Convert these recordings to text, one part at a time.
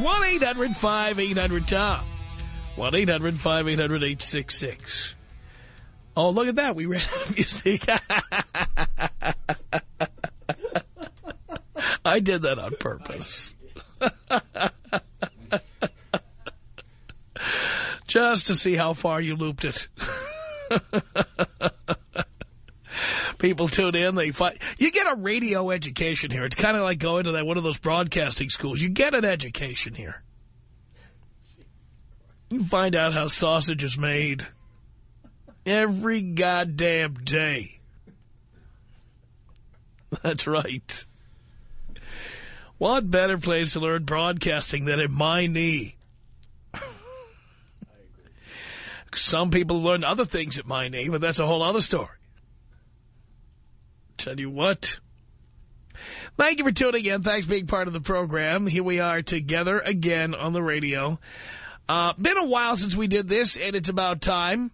1-800-5800-TOM. 1-800-5800-866. Oh, look at that. We ran out of music. I did that on purpose. Just to see how far you looped it. People tune in, they find you get a radio education here. It's kind of like going to that one of those broadcasting schools. You get an education here. You find out how sausage is made every goddamn day. That's right. What better place to learn broadcasting than at my knee? Some people learn other things at my knee, but that's a whole other story. Tell you what. Thank you for tuning in. Thanks for being part of the program. Here we are together again on the radio. Uh, been a while since we did this, and it's about time.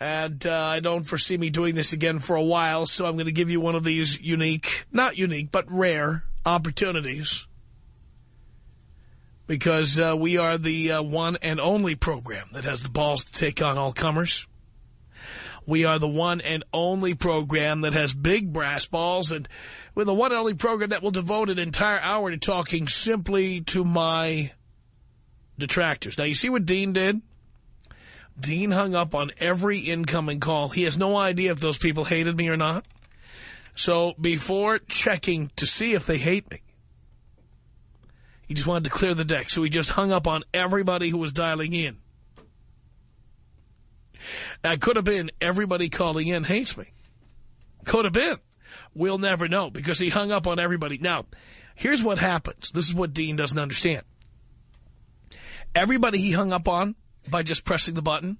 And uh, I don't foresee me doing this again for a while, so I'm going to give you one of these unique, not unique, but rare opportunities. Because uh, we are the uh, one and only program that has the balls to take on all comers. We are the one and only program that has big brass balls, and we're the one and only program that will devote an entire hour to talking simply to my detractors. Now, you see what Dean did? Dean hung up on every incoming call. He has no idea if those people hated me or not. So before checking to see if they hate me, he just wanted to clear the deck. So he just hung up on everybody who was dialing in. I could have been everybody calling in hates me. Could have been. We'll never know because he hung up on everybody. Now, here's what happens. This is what Dean doesn't understand. Everybody he hung up on by just pressing the button,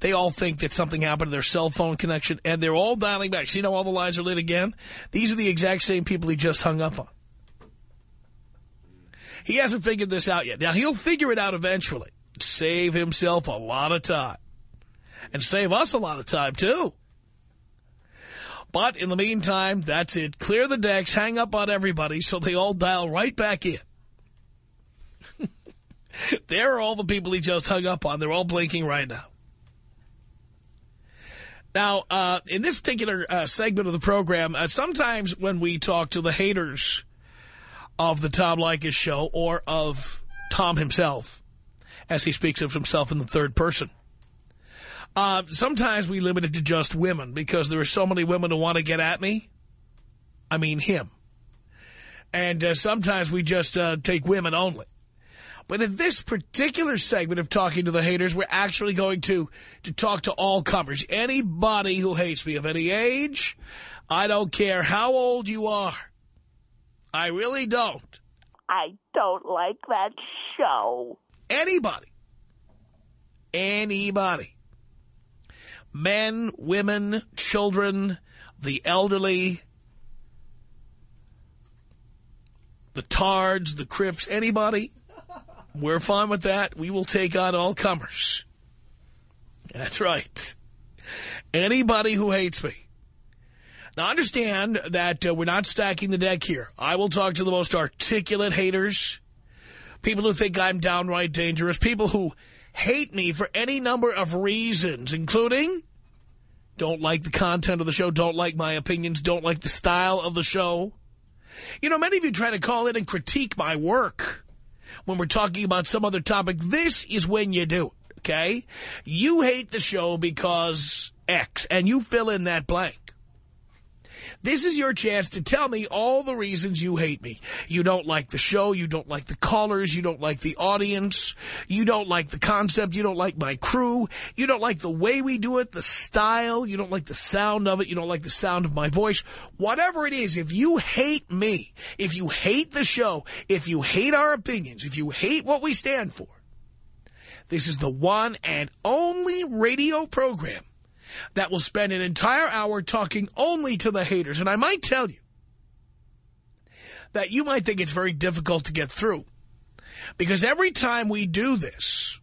they all think that something happened to their cell phone connection, and they're all dialing back. See how all the lines are lit again? These are the exact same people he just hung up on. He hasn't figured this out yet. Now, he'll figure it out eventually. Save himself a lot of time. And save us a lot of time, too. But in the meantime, that's it. Clear the decks, hang up on everybody so they all dial right back in. there are all the people he just hung up on. They're all blinking right now. Now, uh, in this particular uh, segment of the program, uh, sometimes when we talk to the haters of the Tom Leykis show or of Tom himself, as he speaks of himself in the third person, uh, sometimes we limit it to just women because there are so many women who want to get at me. I mean him. And uh, sometimes we just uh, take women only. But in this particular segment of talking to the haters, we're actually going to, to talk to all comers. Anybody who hates me of any age, I don't care how old you are. I really don't. I don't like that show. Anybody. Anybody. Men, women, children, the elderly, the tards, the crips, anybody. We're fine with that. We will take on all comers. That's right. Anybody who hates me. Now, understand that uh, we're not stacking the deck here. I will talk to the most articulate haters, people who think I'm downright dangerous, people who hate me for any number of reasons, including don't like the content of the show, don't like my opinions, don't like the style of the show. You know, many of you try to call in and critique my work when we're talking about some other topic. This is when you do it, okay? You hate the show because X, and you fill in that blank. This is your chance to tell me all the reasons you hate me. You don't like the show. You don't like the callers. You don't like the audience. You don't like the concept. You don't like my crew. You don't like the way we do it, the style. You don't like the sound of it. You don't like the sound of my voice. Whatever it is, if you hate me, if you hate the show, if you hate our opinions, if you hate what we stand for, this is the one and only radio program that will spend an entire hour talking only to the haters. And I might tell you that you might think it's very difficult to get through. Because every time we do this,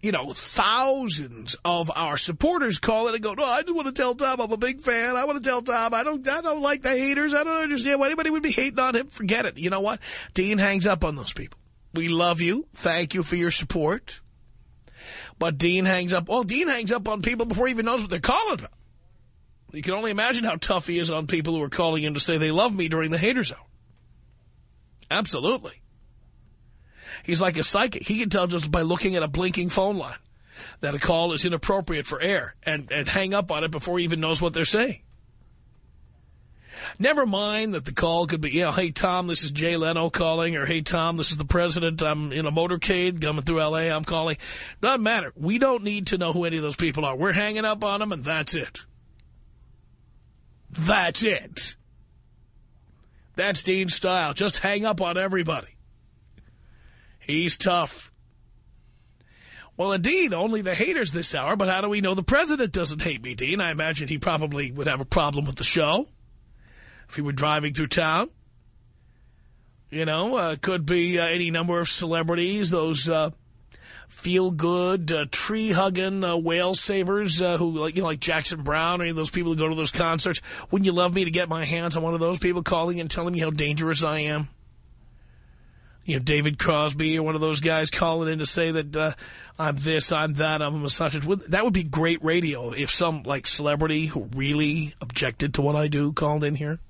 you know, thousands of our supporters call in and go, no, I just want to tell Tom I'm a big fan. I want to tell Tom I don't, I don't like the haters. I don't understand why anybody would be hating on him. Forget it. You know what? Dean hangs up on those people. We love you. Thank you for your support. But Dean hangs up. Well, Dean hangs up on people before he even knows what they're calling about. You can only imagine how tough he is on people who are calling in to say they love me during the haters hour. Absolutely. He's like a psychic. He can tell just by looking at a blinking phone line that a call is inappropriate for air and, and hang up on it before he even knows what they're saying. Never mind that the call could be, you know, hey, Tom, this is Jay Leno calling, or hey, Tom, this is the president. I'm in a motorcade coming through L.A. I'm calling. Doesn't matter. We don't need to know who any of those people are. We're hanging up on them, and that's it. That's it. That's Dean's style. Just hang up on everybody. He's tough. Well, indeed, only the haters this hour, but how do we know the president doesn't hate me, Dean? I imagine he probably would have a problem with the show if he were driving through town. You know, uh, could be uh, any number of celebrities, those uh, feel-good, uh, tree-hugging uh, whale savers uh, who, like, you know, like Jackson Browne or any of those people who go to those concerts. Wouldn't you love me to get my hands on one of those people calling and telling me how dangerous I am? You know, David Crosby or one of those guys calling in to say that I'm this, I'm that, I'm a misogynist. That would be great radio if some, like, celebrity who really objected to what I do called in here.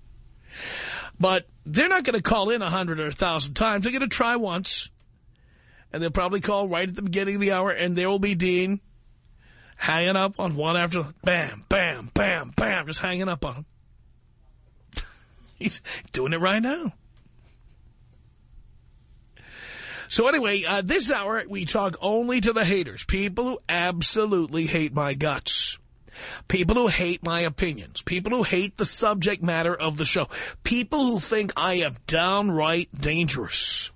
But they're not going to call in a hundred or a 1,000 times. They're going to try once. And they'll probably call right at the beginning of the hour, and there will be Dean hanging up on one after bam, bam, bam, bam, just hanging up on him. He's doing it right now. So anyway, uh, this hour we talk only to the haters, people who absolutely hate my guts. People who hate my opinions. People who hate the subject matter of the show. People who think I am downright dangerous.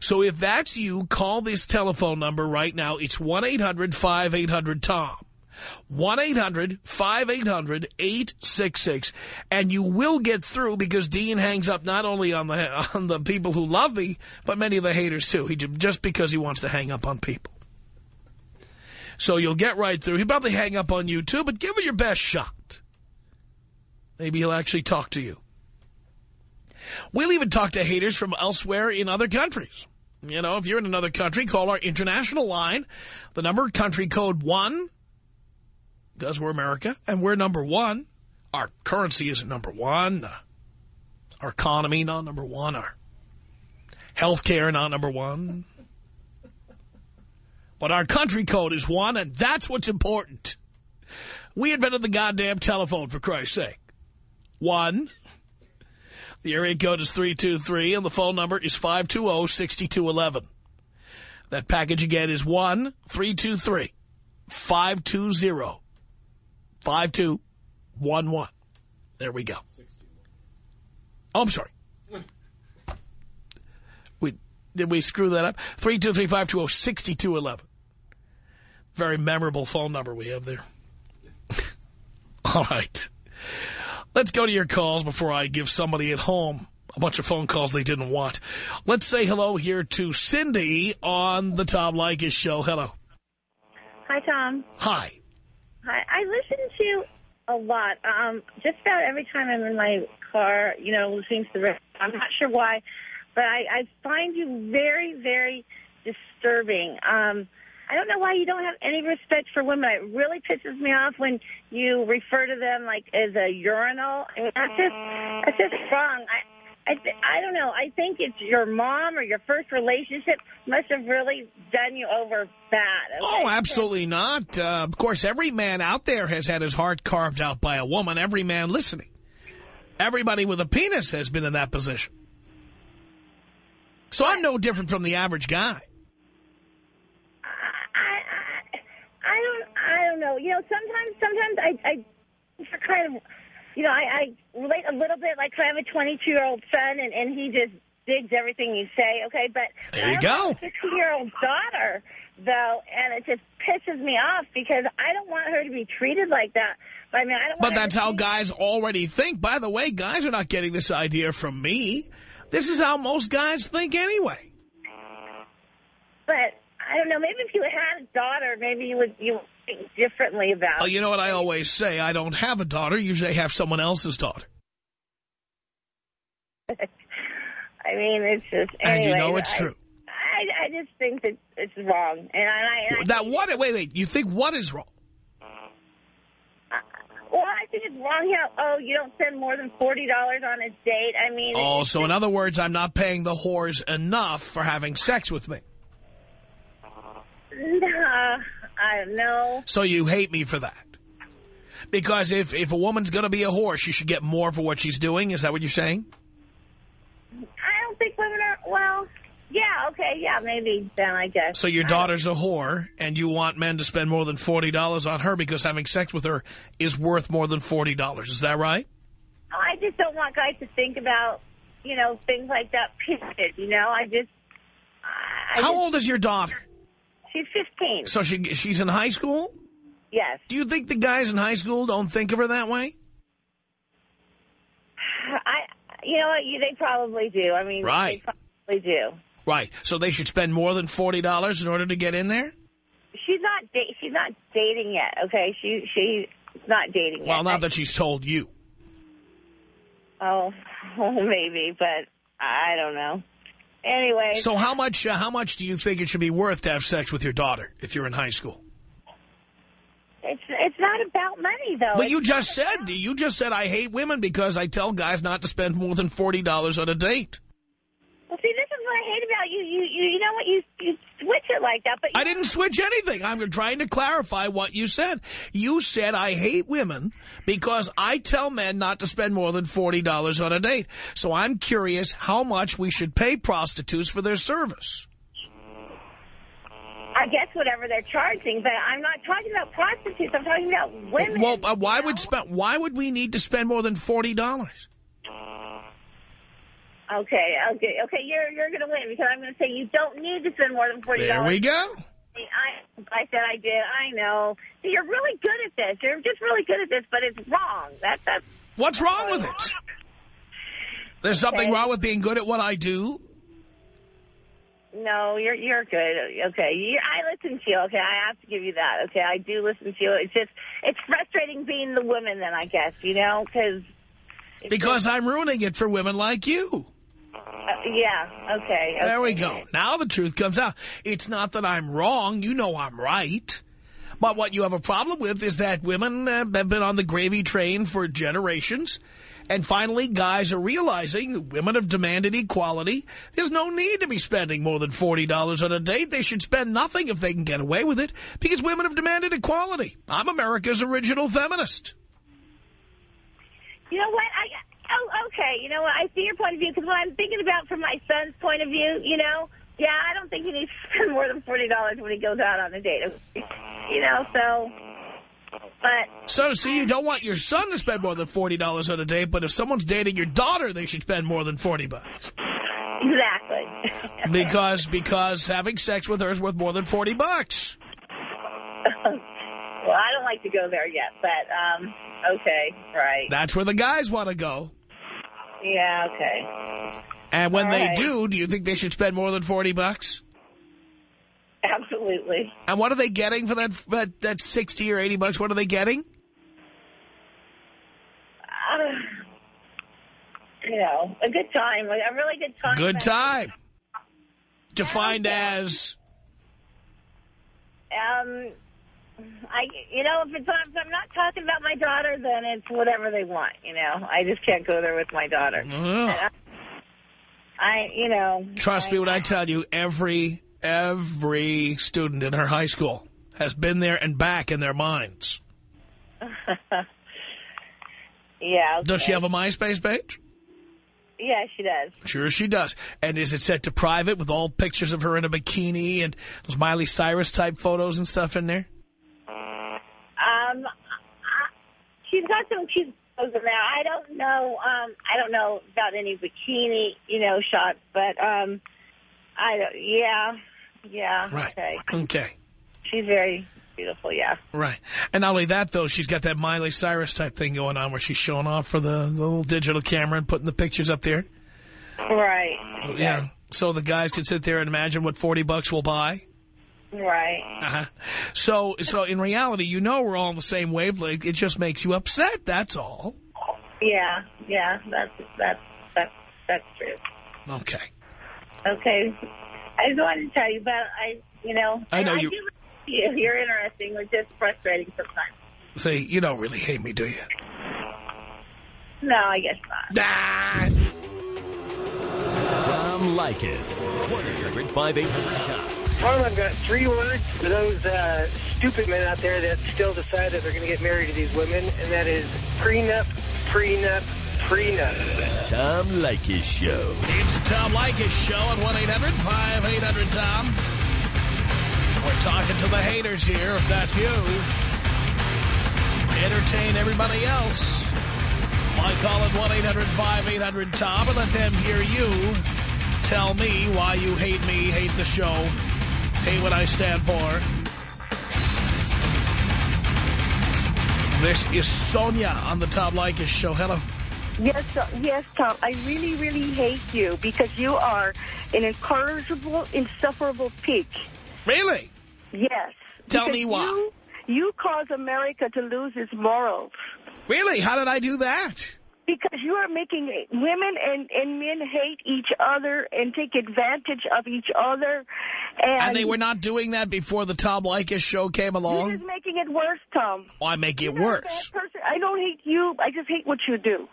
So if that's you, call this telephone number right now. It's 1-800-5800-TOM. 1-800-5800-866. And you will get through because Dean hangs up not only on the on the people who love me, but many of the haters too. He Just because he wants to hang up on people. So you'll get right through. He'll probably hang up on you, too, but give it your best shot. Maybe he'll actually talk to you. We'll even talk to haters from elsewhere in other countries. You know, if you're in another country, call our international line. The number, country code 1, because we're America, and we're number one. Our currency isn't number one. Our economy, not number one. Our health care, not number one. But our country code is one, and that's what's important. We invented the goddamn telephone, for Christ's sake. One. The area code is 323, and the phone number is 520-6211. That package again is 1-323-520-5211. There we go. Oh, I'm sorry. We, did we screw that up? 323-520-6211. Very memorable phone number we have there. All right. Let's go to your calls before I give somebody at home a bunch of phone calls they didn't want. Let's say hello here to Cindy on the Tom Leykis show. Hello. Hi, Tom. Hi. Hi. I listen to you a lot. Um, just about every time I'm in my car, you know, listening to the radio. I'm not sure why, but I, I find you very, very disturbing. Um, I don't know why you don't have any respect for women. It really pisses me off when you refer to them like as a urinal. I mean, that's just that's just wrong. I I, I don't know. I think it's your mom or your first relationship must have really done you over bad. Okay? Oh, absolutely not. Uh, of course, every man out there has had his heart carved out by a woman. Every man listening. Everybody with a penis has been in that position. So I'm no different from the average guy. I, I, I don't, I don't know. You know, sometimes, sometimes I, I kind of, you know, I, I relate a little bit. Like, I have a 22 year old son, and and he just digs everything you say. Okay, but There you I go. have a 16 year old daughter, though, and it just pisses me off because I don't want her to be treated like that. But I mean, I don't. But that's how guys already think. By the way, guys are not getting this idea from me. This is how most guys think anyway. But I don't know. Maybe if you had a daughter, maybe you would you differently about. Oh, you know what I always say? I don't have a daughter. Usually I have someone else's daughter. I mean, it's just. And you know it's I- true. I, I just think that it's wrong, and I. And I Now, what? Wait, wait. You think what is wrong? Uh, well, I think it's wrong. How? Oh, you don't spend more than forty dollars on a date. I mean. Oh, so in other words, I'm not paying the whores enough for having sex with me. Nah, I don't know. So you hate me for that. Because if, if a woman's going to be a whore, she should get more for what she's doing. Is that what you're saying? I don't think women are. Well, yeah, okay, yeah, maybe then I guess. So your daughter's a whore, and you want men to spend more than $40 on her because having sex with her is worth more than $40. Is that right? Oh, I just don't want guys to think about, you know, things like that. Period. You know, I just. I How just, old is your daughter? She's fifteen. So she she's in high school? yes. Do you think the guys in high school don't think of her that way? I. You know what? They probably do. I mean, Right. They probably do. Right. So they should spend more than $40 in order to get in there? She's not. Da- she's not dating yet. Okay. She. She's not dating yet. Well, now I- that she's told you. Oh, maybe, but I don't know. Anyway, So how much uh, how much do you think it should be worth to have sex with your daughter if you're in high school? it's it's not about money though. But It's you just said about- you just said I hate women because I tell guys not to spend more than forty dollars on a date. Well, see, this is what I hate about you. You you, you know what? You you switch it like that, but I didn't switch anything. I'm trying to clarify what you said. You said I hate women because I tell men not to spend more than forty dollars on a date. So I'm curious how much we should pay prostitutes for their service. I guess whatever they're charging. But I'm not talking about prostitutes. I'm talking about women. Well, uh, why would spend? Why would we need to spend more than forty dollars? Okay, okay, okay. You're you're going to win because I'm going to say you don't need to spend more than forty There we go. I I said I did. I know. See, you're really good at this. You're just really good at this, but it's wrong. That's that's. What's wrong with it? There's something Okay. wrong with being good at what I do. No, you're you're good. Okay, you I listen to you. Okay, I have to give you that. Okay, I do listen to you. It's just it's frustrating being the woman. Then I guess you know because. Because I'm ruining it for women like you. Uh, yeah. Okay. There we go. Now the truth comes out. It's not that I'm wrong. You know I'm right. But what you have a problem with is that women uh, have been on the gravy train for generations. And finally, guys are realizing that women have demanded equality. There's no need to be spending more than $40 on a date. They should spend nothing if they can get away with it because women have demanded equality. I'm America's original feminist. You know what? I oh okay. You know what? I see your point of view because what I'm thinking about from my son's point of view, you know, yeah, I don't think he needs to spend more than forty dollars when he goes out on a date. You know, so. But So, see, you don't want your son to spend more than $40 on a date, but if someone's dating your daughter, they should spend more than 40 bucks. exactly. Because because having sex with her is worth more than 40 bucks. well, I don't like to go there yet, but um, okay, right. That's where the guys want to go. Yeah, okay. And when All they right. do, do you think they should spend more than 40 bucks? Absolutely. And what are they getting for that that, that 60 or 80 bucks? What are they getting? Uh, you know, a good time, like a really good time. Good time. defined as... Um, I, you know, if it's if I'm not talking about my daughter, then it's whatever they want. You know, I just can't go there with my daughter. Ugh. I, you know. Trust I, me when I tell you, every, every student in her high school has been there and back in their minds. yeah. Okay. Does she have a MySpace page? Yeah, she does. Sure she does. And is it set to private with all pictures of her in a bikini and those Miley Cyrus type photos and stuff in there? Um, I, she's got some cute photos in there. I don't know. Um, I don't know about any bikini, you know, shots, but um, I don't. Yeah, yeah. Right. Okay. Okay. She's very beautiful. Yeah. Right. And not only that, though, she's got that Miley Cyrus type thing going on where she's showing off for the, the little digital camera and putting the pictures up there. Right. Yeah. So the guys can sit there and imagine what 40 bucks will buy. Right. Uh-huh. So, so in reality, you know we're all on the same wavelength. It just makes you upset. That's all. Yeah. Yeah. That's that's that's that's true. Okay. Okay. I just wanted to tell you, but I, you know, I know I you- do you. You're interesting. It's just frustrating sometimes. Say, you don't really hate me, do you? No, I guess not. Nah. Tom Leykis. 1-800-5800-TOM. Well, I've got three words for those uh, stupid men out there that still decide that they're going to get married to these women, and that is prenup, prenup, prenup. Tom Leykis Show. It's the Tom Leykis Show at 1-800-5800-TOM. We're talking to the haters here, if that's you. Entertain everybody else. By calling 1-800-5800-TOM and let them hear you tell me why you hate me, hate the show, hate what I stand for. This is Sonia on the Tom Leykis Show. Hello. Yes, yes, Tom. I really, really hate you because you are an incorrigible, insufferable pig. Really? Yes. Tell me why. You, you cause America to lose its morals. Really? How did I do that? Because you are making women and, and men hate each other and take advantage of each other. And, And they were not doing that before the Tom Leykis show came along? You're making it worse, Tom. Oh, Why make it worse? I don't hate you. I just hate what you do.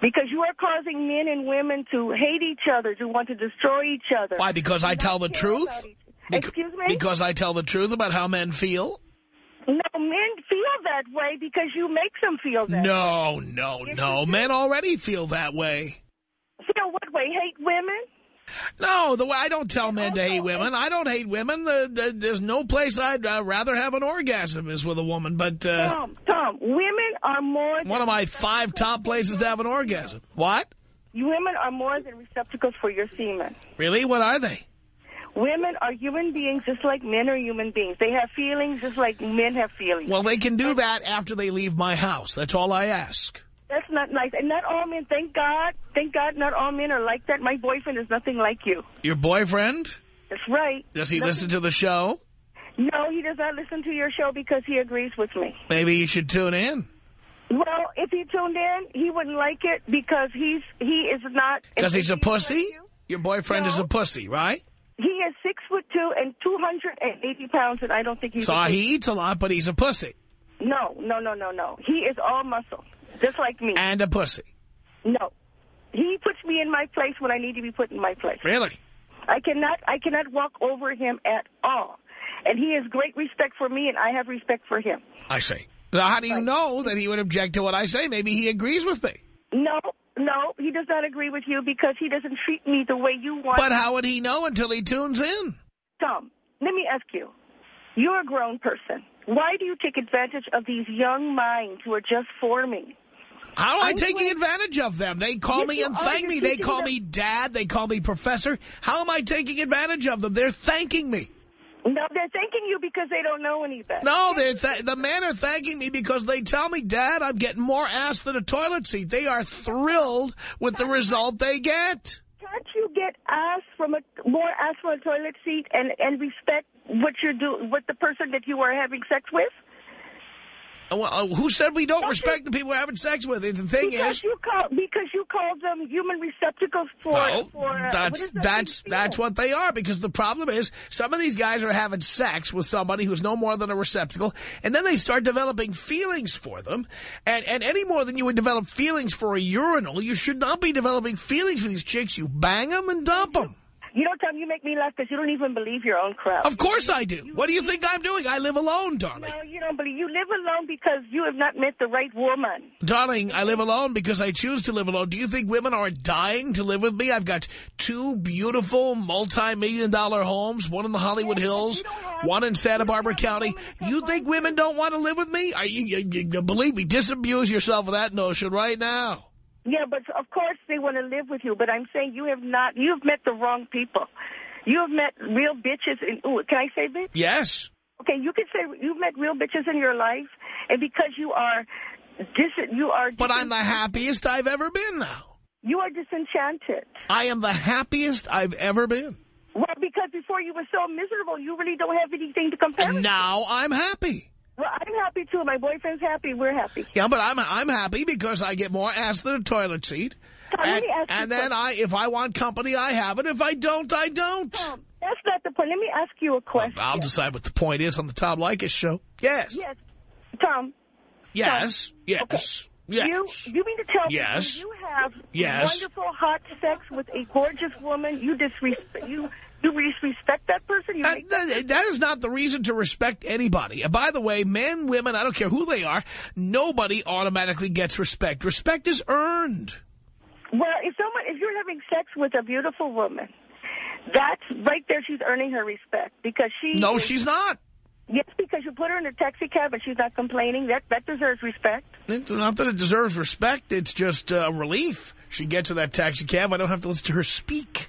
Because you are causing men and women to hate each other, to want to destroy each other. Why, because I tell the truth? Excuse me? Because I tell the truth about how men feel? No, men feel that way because you make them feel that No, no, Yes, no. Men already feel that way. Feel what way? Hate women? No, the way I don't tell men to hate women. I don't hate women. The, the, there's no place I'd uh, rather have an orgasm is with a woman. But uh, Tom, Tom, women are more than... one of my five top places to have an orgasm. What? Women are more than receptacles for your semen. Really? What are they? Women are human beings just like men are human beings. They have feelings just like men have feelings. Well, they can do that after they leave my house. That's all I ask. That's not nice. And not all men, thank God, thank God not all men are like that. My boyfriend is nothing like you. Your boyfriend? That's right. Does he Nothing- listen to the show? No, he does not listen to your show because he agrees with me. Maybe you should tune in. Well, if he tuned in, he wouldn't like it because he's he is not... Because he's a like pussy? you. Your boyfriend is a pussy, right? He is six foot two and 280 pounds, and I don't think he's... So he eats a lot, but he's a pussy. No, no, no, no, no. He is all muscle, just like me. And a pussy. No. He puts me in my place when I need to be put in my place. Really? I cannot I cannot walk over him at all. And he has great respect for me, and I have respect for him. I see. Now, how do you know that he would object to what I say? Maybe he agrees with me. No, no, he does not agree with you because he doesn't treat me the way you want. But how would he know until he tunes in? Tom, let me ask you. You're a grown person. Why do you take advantage of these young minds who are just forming? How am I I'm taking advantage of them? They call Yes, me and thank me. They call them- me dad. They call me professor. How am I taking advantage of them? They're thanking me. No, they're thanking you because they don't know any better. No, they're th the men are thanking me because they tell me, Dad, I'm getting more ass than a toilet seat. They are thrilled with the result they get. Can't you get ass from a more ass from a toilet seat and and respect what you're do what the person that you are having sex with? Well, uh, who said we don't respect the people we're having sex with? The thing because is, you call because you call them human receptacles for well, for uh, that's what is that that's that's what they are. Because the problem is, some of these guys are having sex with somebody who's no more than a receptacle, and then they start developing feelings for them. And and any more than you would develop feelings for a urinal, you should not be developing feelings for these chicks. You bang them and dump them. You know, Tom, you make me laugh because you don't even believe your own crap. Of course I do. What do you think I'm doing? I live alone, darling. No, you don't believe. You live alone because you have not met the right woman. Darling, I live alone because I choose to live alone. Do you think women are dying to live with me? I've got two beautiful multi-million dollar homes, one in the Hollywood Hills, one in Santa Barbara County. You think women don't want to live with me? Are you, you, you believe me, disabuse yourself of that notion right now. Yeah, but of course they want to live with you. But I'm saying you have not. You have met the wrong people. You have met real bitches. In, ooh, can I say bitch? Yes. Okay, you can say you've met real bitches in your life, and because you are dis, you are. But I'm the happiest I've ever been now. You are disenchanted. I am the happiest I've ever been. Well, because before you were so miserable, you really don't have anything to compare. And now I'm happy. Well, I'm happy too. My boyfriend's happy. We're happy. Yeah, but I'm I'm happy because I get more ass than a toilet seat. Tom, let and me ask and then I, if I want company, I have it. If I don't, I don't. Tom, that's not the point. Let me ask you a question. I'll decide what the point is on the Tom Leykis show. Yes. Yes, Tom. Yes. Yes. Yes. You you mean to tell Yes. me you have Yes. wonderful hot sex with a gorgeous woman, you disrespect you you respect that person? You Uh, make th- that is not the reason to respect anybody. And by the way, men, women, I don't care who they are, nobody automatically gets respect. Respect is earned. well, if someone if you're having sex with a beautiful woman, that's right there. She's earning her respect because she. No, is- she's not. Yes, because you put her in a taxi cab and she's not complaining. That that deserves respect. It's not that it deserves respect. It's just uh, relief. She gets in that taxi cab. I don't have to listen to her speak.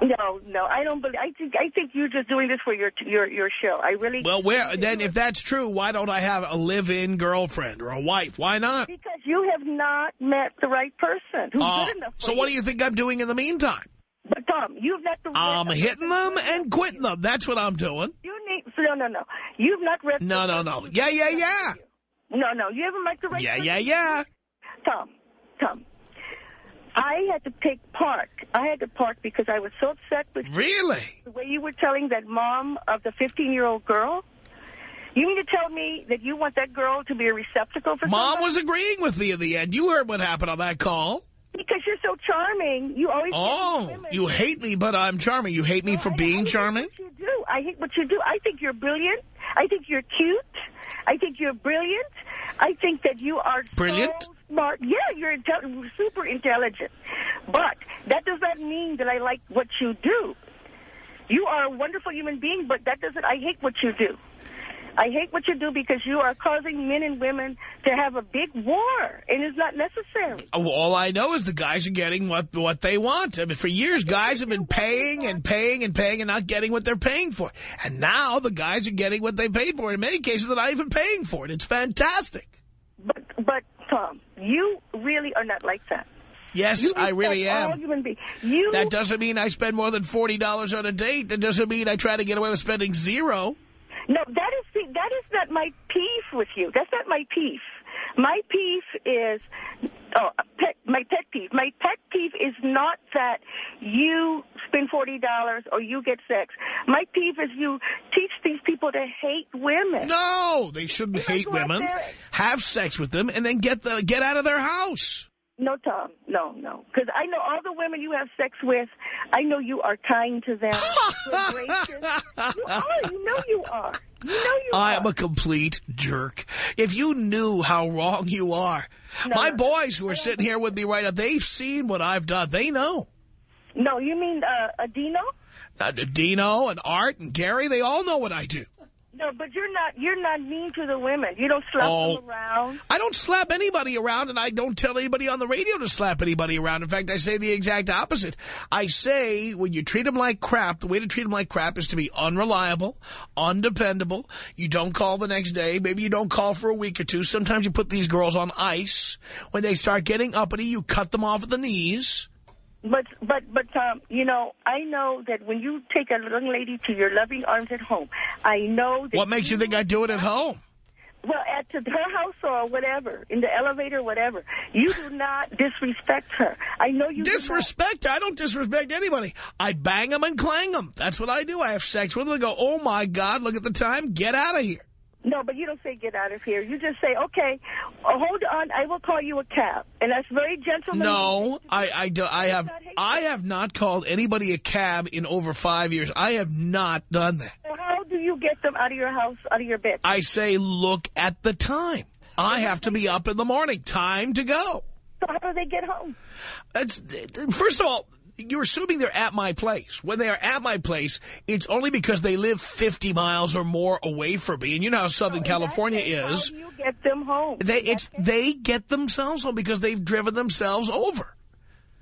No, no, I don't believe. I think I think you're just doing this for your your your show. I really. Well, where then, if that's true, why don't I have a live-in girlfriend or a wife? Why not? Because you have not met the right person who's Uh, good enough for so what do you think I'm doing in the meantime? But Tom, you've not the. I'm hitting them and quitting them. That's what I'm doing. You need no, no, no. You've not read. No, no, no. Yeah, yeah, yeah. No, no. You haven't met the right. Yeah, person. yeah, yeah. Tom, Tom. I had to take park. I had to park because I was so upset with Really? the way you were telling that mom of the 15-year-old girl. You mean to tell me that you want that girl to be a receptacle for Mom somebody? was agreeing with me in the end. You heard what happened on that call. Because you're so charming. You always Oh, you hate me, but I'm charming. You hate me for I- being I charming? What you do. I hate what you do. I think you're brilliant. I think you're cute. I think you're brilliant. I think that you are Brilliant? so smart. Yeah, you're intel super intelligent. But that does not mean that I like what you do. You are a wonderful human being, but that doesn't. I hate what you do. I hate what you do because you are causing men and women to have a big war, and it's not necessary. Oh, All I know is the guys are getting what what they want. I mean, for years, guys have been paying and paying and paying and not getting what they're paying for. And now the guys are getting what they paid for. In many cases, they're not even paying for it. It's fantastic. But, but Tom, you really are not like that. Yes, I really am. human beings. You That doesn't mean I spend more than $40 on a date. That doesn't mean I try to get away with spending zero. No, that is the, that is not my peeve with you. That's not my peeve. My peeve is oh, uh, pet, my pet peeve. My pet peeve is not that you spend forty dollars or you get sex. My peeve is you teach these people to hate women. No, they shouldn't hate women, have sex with them, and then get the get out of their house. No, Tom. No, no. Because I know all the women you have sex with. I know you are kind to them. You are. You know you are. You know you I are. am a complete jerk. If you knew how wrong you are. No, My boys who are sitting here with me right now, they've seen what I've done. They know. No, you mean uh, Adino? Uh, Dino and Art and Gary, they all know what I do. No, but you're not. You're not mean to the women. You don't slap Oh. them around. I don't slap anybody around, and I don't tell anybody on the radio to slap anybody around. In fact, I say the exact opposite. I say when you treat them like crap, the way to treat them like crap is to be unreliable, undependable. You don't call the next day. Maybe you don't call for a week or two. Sometimes you put these girls on ice. When they start getting uppity, you cut them off at the knees. But but but um, you know, I know that when you take a young lady to your loving arms at home, I know that What makes you think I do it at home? well, at to her house or whatever, in the elevator, whatever. You do not disrespect her. I know you Disrespect? I don't disrespect anybody. I bang them and clang them. That's what I do. I have sex with them and go, oh, my God, look at the time. Get out of here. No, but you don't say get out of here. You just say, okay, uh, hold on, I will call you a cab. And that's very gentlemanly. No, I, I, do, I have I have not called anybody a cab in over five years. I have not done that. How do you get them out of your house, out of your bed? I say look at the time. I have to be up in the morning. Time to go. So how do they get home? It's, first of all, you're assuming they're at my place. When they are at my place, it's only because they live 50 miles or more away from me. And you know how Southern So California is. You get them home? They, it's, they get themselves home because they've driven themselves over.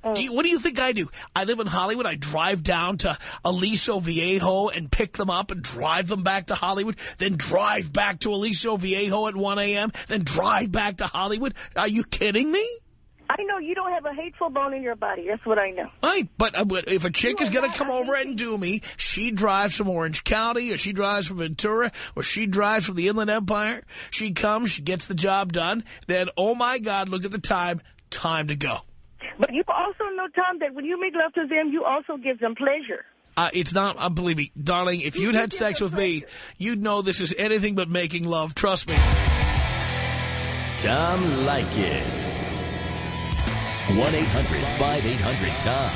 Oh. Do you, what do you think I do? I live in Hollywood. I drive down to Aliso Viejo and pick them up and drive them back to Hollywood, then drive back to Aliso Viejo at 1 a.m., then drive back to Hollywood. Are you kidding me? I know you don't have a hateful bone in your body. That's what I know. Right, but uh, if a chick You is going to come over and do me, she drives from Orange County, or she drives from Ventura, or she drives from the Inland Empire. She comes, she gets the job done. Then, oh my God, look at the time. Time to go. But you also know, Tom, that when you make love to them, you also give them pleasure. Uh, it's not, uh, believe me, darling, if you'd had sex with me, you'd know this is anything but making love. Trust me. Tom Leykis. 1-800-5800-TOM.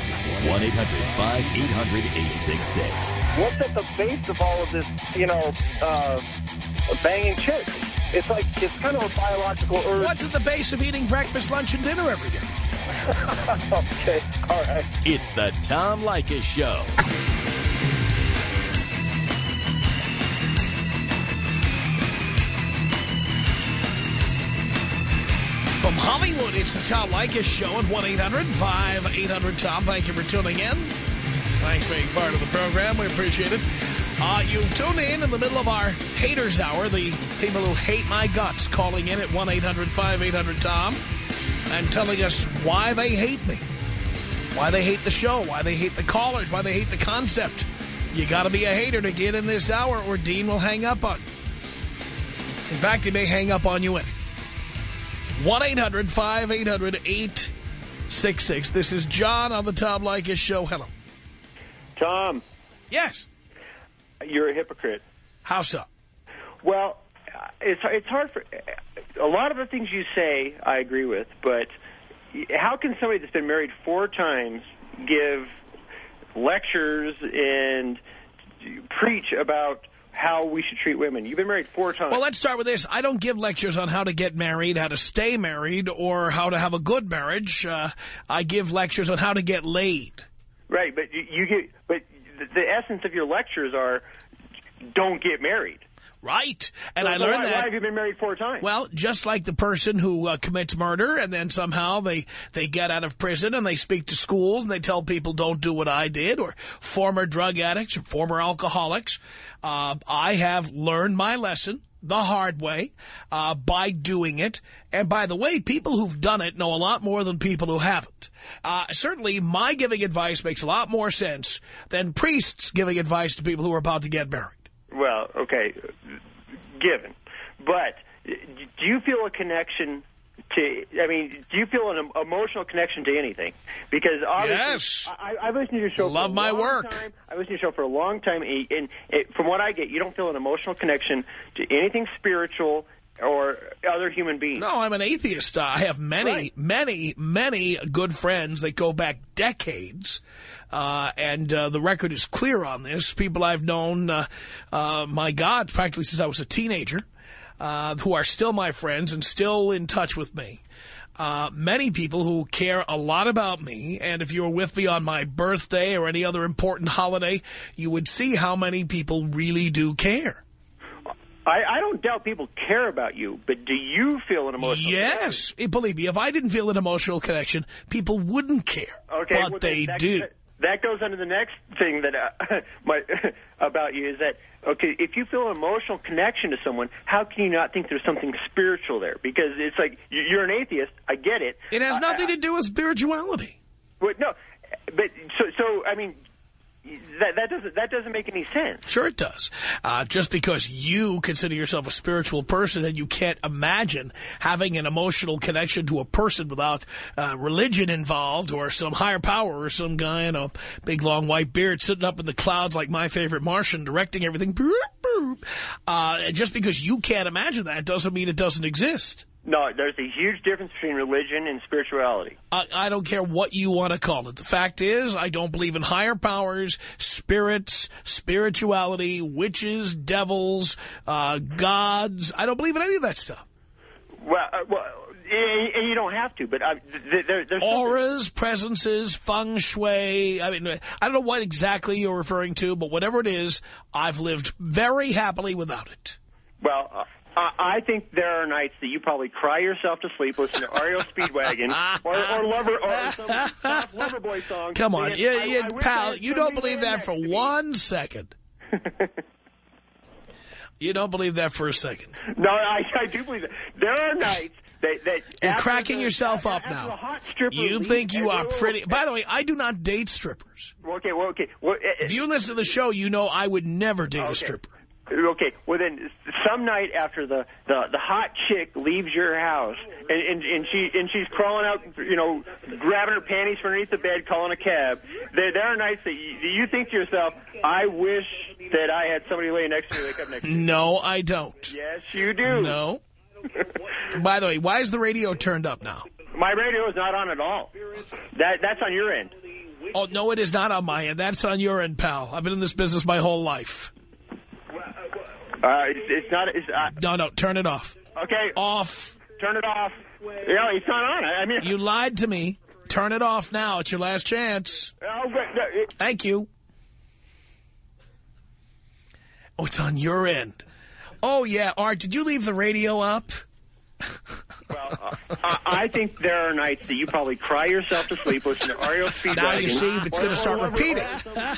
1-800-5800-866. What's at the base of all of this, you know, uh, banging chicks? It's like, it's kind of a biological urge. What's at the base of eating breakfast, lunch, and dinner every day? okay, all right. It's the Tom Leykis Show. From Hollywood, it's the Tom Leykis Show at 1-800-5800-TOM. Thank you for tuning in. Thanks for being part of the program. We appreciate it. Uh, you've tuned in in the middle of our haters hour, the people who hate my guts, calling in at 1-800-5800-TOM and telling us why they hate me, why they hate the show, why they hate the callers, why they hate the concept. You got to be a hater to get in this hour or Dean will hang up on you. In fact, he may hang up on you anyway. 1-800-5800-866. This is John on the Tom Leykis Show. Hello. Tom, Yes. you're a hypocrite. How so? Well, it's it's hard for a lot of the things you say. I agree with, but how can somebody that's been married four times give lectures and preach about how we should treat women? You've been married four times. Well, let's start with this. I don't give lectures on how to get married, how to stay married, or how to have a good marriage. Uh, I give lectures on how to get laid. right, but you, you get but the, the essence of your lectures are don't get married. Right. And So I learned Why that. have you been married four times? Well, just like the person who uh, commits murder and then somehow they, they get out of prison and they speak to schools and they tell people don't do what I did or former drug addicts or former alcoholics. Uh, I have learned my lesson the hard way uh, by doing it. And by the way, people who've done it know a lot more than people who haven't. Uh, certainly, my giving advice makes a lot more sense than priests giving advice to people who are about to get married. Well, okay, given. But uh, do you feel a connection to, I mean, do you feel an emotional connection to anything? Because obviously, Yes. I, I've listened to your show Love for a my long work. Time. I've listened to your show for a long time, and, and it, from what I get, you don't feel an emotional connection to anything spiritual or other human beings. No, I'm an atheist. Uh, I have many, Right. many, many good friends that go back decades. Uh, and uh, the record is clear on this. People I've known, uh, uh, my God, practically since I was a teenager, uh, who are still my friends and still in touch with me. Uh, many people who care a lot about me, and if you were with me on my birthday or any other important holiday, you would see how many people really do care. I, I don't doubt people care about you, but do you feel an emotional connection? Yes. Eh, Believe me, if I didn't feel an emotional connection, people wouldn't care. Okay, but well, they that, do. That, goes under the next thing that uh, my, about you is that okay, if you feel an emotional connection to someone, how can you not think there's something spiritual there? Because it's like you- you're an atheist. I get it. It has I- nothing I, to do with spirituality. But no, but so so I mean, that that doesn't that doesn't make any sense. Sure it does. Uh, just because you consider yourself a spiritual person and you can't imagine having an emotional connection to a person without uh, religion involved or some higher power or some guy in a big long white beard sitting up in the clouds like my favorite Martian directing everything. Uh, just because you can't imagine that doesn't mean it doesn't exist. No, there's a huge difference between religion and spirituality. I, I don't care what you want to call it. The fact is, I don't believe in higher powers, spirits, spirituality, witches, devils, uh, gods. I don't believe in any of that stuff. Well, uh, well, and you don't have to, but uh, there, there's auras, presences, feng shui. I mean, I don't know what exactly you're referring to, but whatever it is, I've lived very happily without it. Well. Uh, I think there are nights that you probably cry yourself to sleep listening to REO Speedwagon or, or Lover or some Loverboy song. Come on, you, you, I, I pal, you don't believe that for one second. you don't believe that for a second. No, I, I do believe that. There are nights that, that You're cracking the, yourself up now. You think you are pretty. By the way, I do not date strippers. Okay, well, okay. Well, if you listen to the show, you know I would never date okay. a stripper. Okay, well then, some night after the the the hot chick leaves your house, and and, and she and she's crawling out, you know, grabbing her panties from underneath the bed, calling a cab. There there are nights that you, you think to yourself, I wish that I had somebody laying next to me, wake up next. No, I don't. Yes, you do. No. By the way, why is the radio turned up now? My radio is not on at all. That that's on your end. Oh no, it is not on my end. That's on your end, pal. I've been in this business my whole life. Uh, it's, it's not. It's, uh, no, no, turn it off. Okay. Off. Turn it off. Yeah, it's not on. I mean, you lied to me. Turn it off now. It's your last chance. Oh, but, no, it, Thank you. Oh, it's on your end. Oh, yeah. Art, did you leave the radio up? Well, uh, I think there are nights that you probably cry yourself to sleep listening to REO Speedwagon. Now you see, it's going to start repeating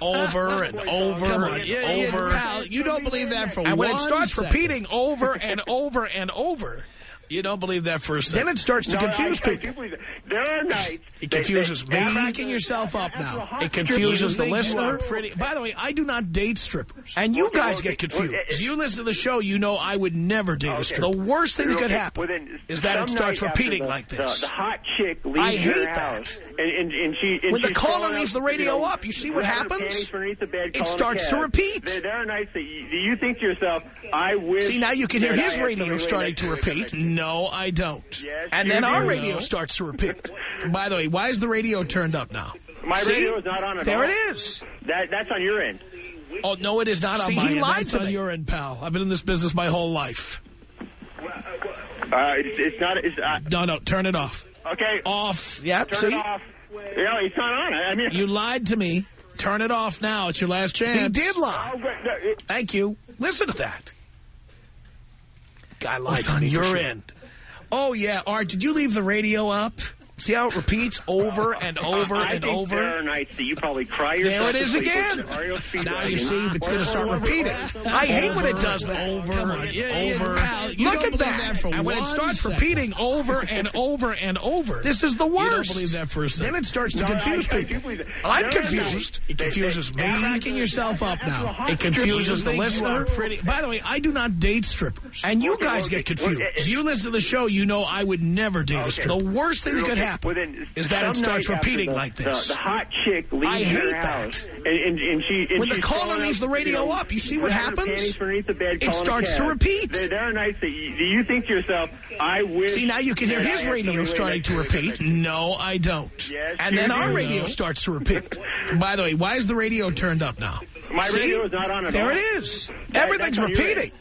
over and over Come on, and yeah, over. Yeah, you don't believe that for and one And when it starts second. repeating over and over and over, you don't believe that for a second. Then it starts to no, confuse I, people. I there are nights. It confuses me. You're cracking yourself up now. It confuses the listener. Pretty. By the way, I do not date strippers. And you okay, guys okay. get confused. If you listen to the show, you know I would never date okay. a stripper. The worst thing that could happen well, is that it starts repeating the, like this. The, the, hot chick leaves I hate that. And, and, and she, and when the caller leaves the radio you know, up, you see what happens? Bed, it starts to repeat. There, there, are nights that you, you think to yourself, I wish... See, now you can hear his radio starting to repeat. No, I don't. Yes, and then our radio starts to repeat. By the way, why is the radio turned up now? My See? radio is not on at there all. There it is. That, that's on your end. Oh, no, it is not on my he end. lied That's to on me. your end, pal. I've been in this business my whole life. Uh, it's, it's not... It's, uh, no, no, turn it off. Okay. Off. Yep, turn see? it off. Yeah, it's not on. I mean... You lied to me. Turn it off now. It's your last chance. He did lie. Oh, but, no, it... Thank you. Listen to that. Guy lied to on your sure. end. Oh, yeah. Art, did you leave the radio up? See how it repeats over and over I and over? there are nights that you probably cry yourself There it is again. Now you see, it's going to start repeating. I hate when it does that. Over and yeah, over. Yeah, Look at that. that and when it starts second. repeating over and over and over, this is the worst. You don't believe that for a second. Then it starts to no, confuse I, people. I I'm confused. It confuses me. You're cracking yourself up now. It confuses the listener. Pretty. By the way, I do not date strippers. And you guys get confused. If you listen to the show, you know I would never date a stripper. The worst thing that could happen well, then, is that it starts repeating the, like this. The, the hot chick leaves I hate your house, that. And, and, and she and when the caller leaves the radio you know, up, you see what happens? The bed, it starts to repeat. There, there, are nights that you, you think to yourself, I wish. See, now you can hear his radio starting to repeat. No, I don't. Yes, and then our radio starts to repeat. By the way, why is the radio turned up now? My see? radio is not on at There all. it is. That, Everything's repeating.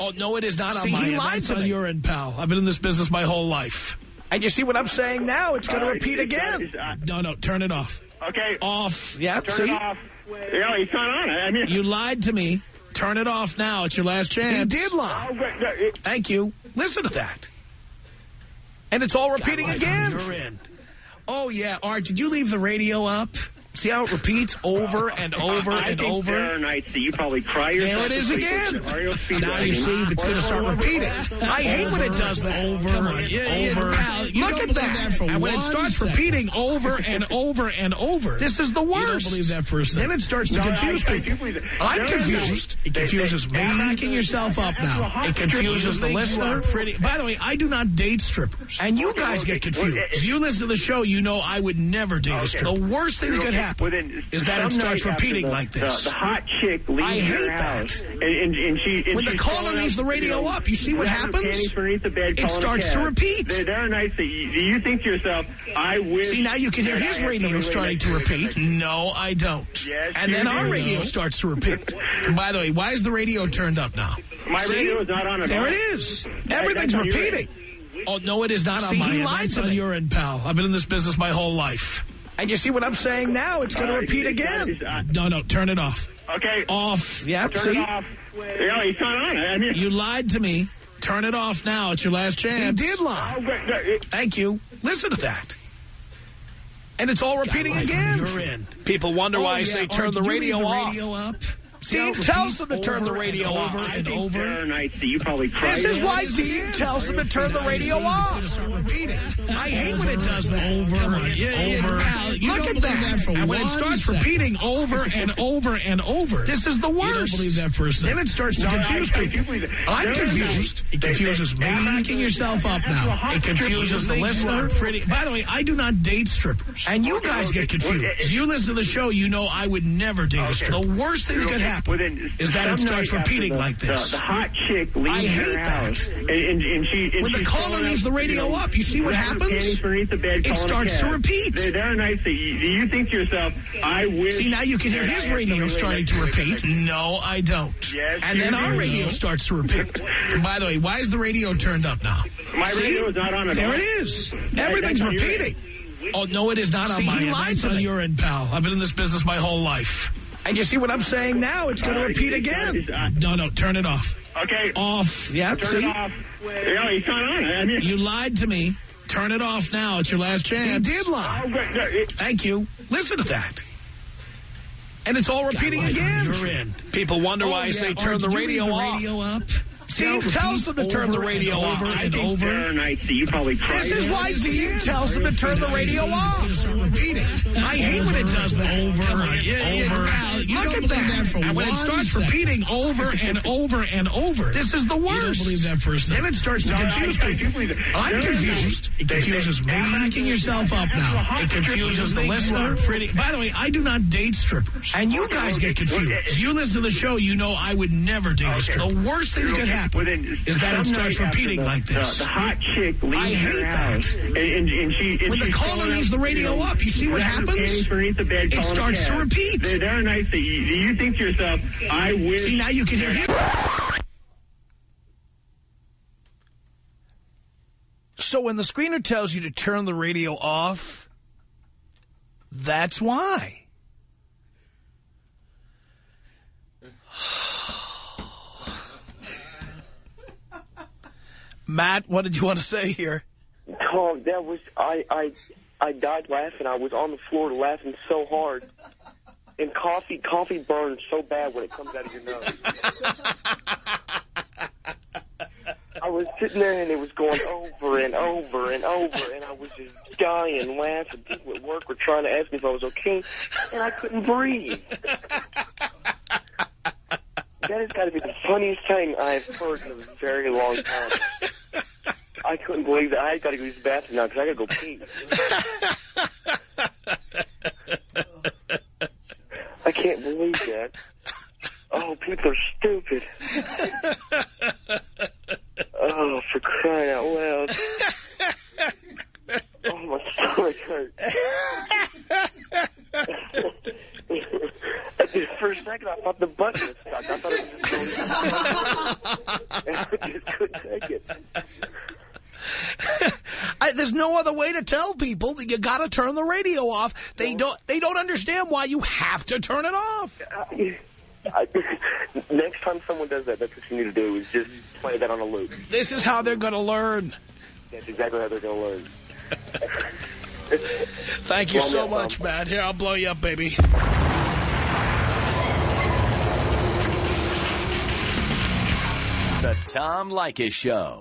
Oh, no, it is not see, on my he end. lied That's to on your end, pal. I've been in this business my whole life. And you see what I'm saying now? It's going to Uh, repeat it's again. not- it's no, no, turn it off. Okay. Off. Yep, Turn see? it off. Yeah, it's not on. I mean, You lied to me. Turn it off now. It's your last chance. He did lie. Oh, but, no, it, Thank you. Listen to that. And it's all repeating again. Oh, yeah. Art, did you leave the radio up? See how it repeats over and over I and think over? There are nights that you probably cry There yourself it is again. Now you see, it's going to start repeating. I hate when it does that. Over, Come on, yeah, yeah, over. pal, you at that. and when it starts second. repeating over and over and over, this is the worst. don't believe that for a second. Then it starts to No, confuse I people. No, no. confused. It confuses me. backing yourself up now. It confuses the listener. pretty. By the way, I do not date strippers. And you guys get confused. If you listen to the show, you know I would never date a stripper. The worst thing that could happen is that it starts repeating the- like this. The, the hot chick leaves I hate house, that. and, and, and she and When the caller leaves the radio up, you see what happens? Panties underneath the bed, It starts to repeat. There, there are nights that you, you think to yourself, "I wish." See, now you can hear his radio starting to repeat. No, I don't. Yes, and you then our radio No. starts to repeat. By the way, why is the radio turned up now? My See? radio is not on at There all. it is. Everything's that's on your repeating. Oh, no, it is not See, on my he end. lied to on me. your end, pal. I've been in this business my whole life. And you see what I'm saying now? It's going to Uh, repeat again. it's- No, no, turn it off. Okay. Off. Yeah, Turn see? it off. No, it's not on. I mean, You lied to me. Turn it off now. It's your last chance. He did lie. Oh, but, no, it- Thank you. Listen to that. And it's all repeating lies on again. your end. People wonder Oh, why I yeah, say or turn the did you leave radio off. radio up? Steve See, tells them to repeat turn the radio and off. over and over. there are nights that you probably cry. This is why Dean tells them to turn the radio It's going to off. I hate when it does that. Over. Come on, Yeah, yeah, over. Look at that. that and when it starts repeating over and over and over, this is the You don't worst. believe that for a second. Then it starts to confuse people. I'm confused. It confuses me. they're backing yourself up now. It confuses the listener. pretty. By the way, I do not date strippers. And you guys get confused. If you listen to the show, you know I would never date a stripper. The worst thing that could happen Well, then, is that it starts repeating the, like this. The, the hot chick leaves I your hate that. house, and, and, and she and When the caller calling leaves the radio you know, up, you see what happens? The bed, It starts to repeat. There, there are nights that you, you think to yourself, "I wish." See, now you can hear his radio starting to repeat. No, I don't. Yes, and then our do. radio starts to repeat. By the way, why is the radio turned up now? My See? radio is not on at There all. it is. That- Everything's that's on your repeating. Oh, no, it is not on my he end. lied That's on your end, pal. I've been in this business my whole life. And you see what I'm saying now? It's going to Uh, repeat again. it's not- No, no, turn it off. Okay. Off. Yeah, Turn see? it off. No, it's not on. I mean, You lied to me. Turn it off now. It's your last chance. He did lie. oh, but, no, it- Thank you. Listen to that. And it's all repeating again. your. People wonder why I Oh, say turn or the did you radio leave the off. radio up? Steve tells them to turn the radio and off. over I and think over. there are nights that you probably cry. This is why Dean tells them to turn the radio off. going to start. I hate when it does that. Over. Come on, Yeah, yeah, over. Look at that. that and when it starts second. repeating over and over and over, this is the You worst. don't believe that for a second. Then it starts to No, confuse I people. believe it. I'm confused. It They- confuses they- me. backing yourself up now. It confuses the listener. pretty. By the way, I do not date strippers. And you guys get confused. If you listen to the show, you know I would never date a stripper. The worst thing that could Well, happen is that it starts repeating the, like this. The, the hot chick leaves I hate that. and, and, and she and When the caller leaves the radio up, you see what happens? Bed, It starts to repeat. There, there are nights that you, you think to yourself, "I wish." See, now you can hear him. So when the screener tells you to turn the radio off, that's why. Matt, what did you want to say here? Tom, that was I I I died laughing. I was on the floor laughing so hard. And coffee coffee burns so bad when it comes out of your nose. I was sitting there and it was going over and over and over and I was just dying laughing. People at work were trying to ask me if I was okay and I couldn't breathe. That has got to be the funniest thing I've heard in a very long time. I couldn't believe that. I got to go use the bathroom now because I got to go pee. I can't believe that. Oh, people are stupid. Oh, for crying out loud. Oh, my stomach hurts. For a second, I thought the button was stuck. I thought it was just going I just couldn't take it. I, there's no other way to tell people that you got to turn the radio off. They don't. They don't understand why you have to turn it off. I, I, next time someone does that, that's what you need to do is just play that on a loop. This is how they're going to learn. That's exactly how they're going to learn. Thank you so much. Matt. Here, I'll blow you up, baby. The Tom Leykis Show.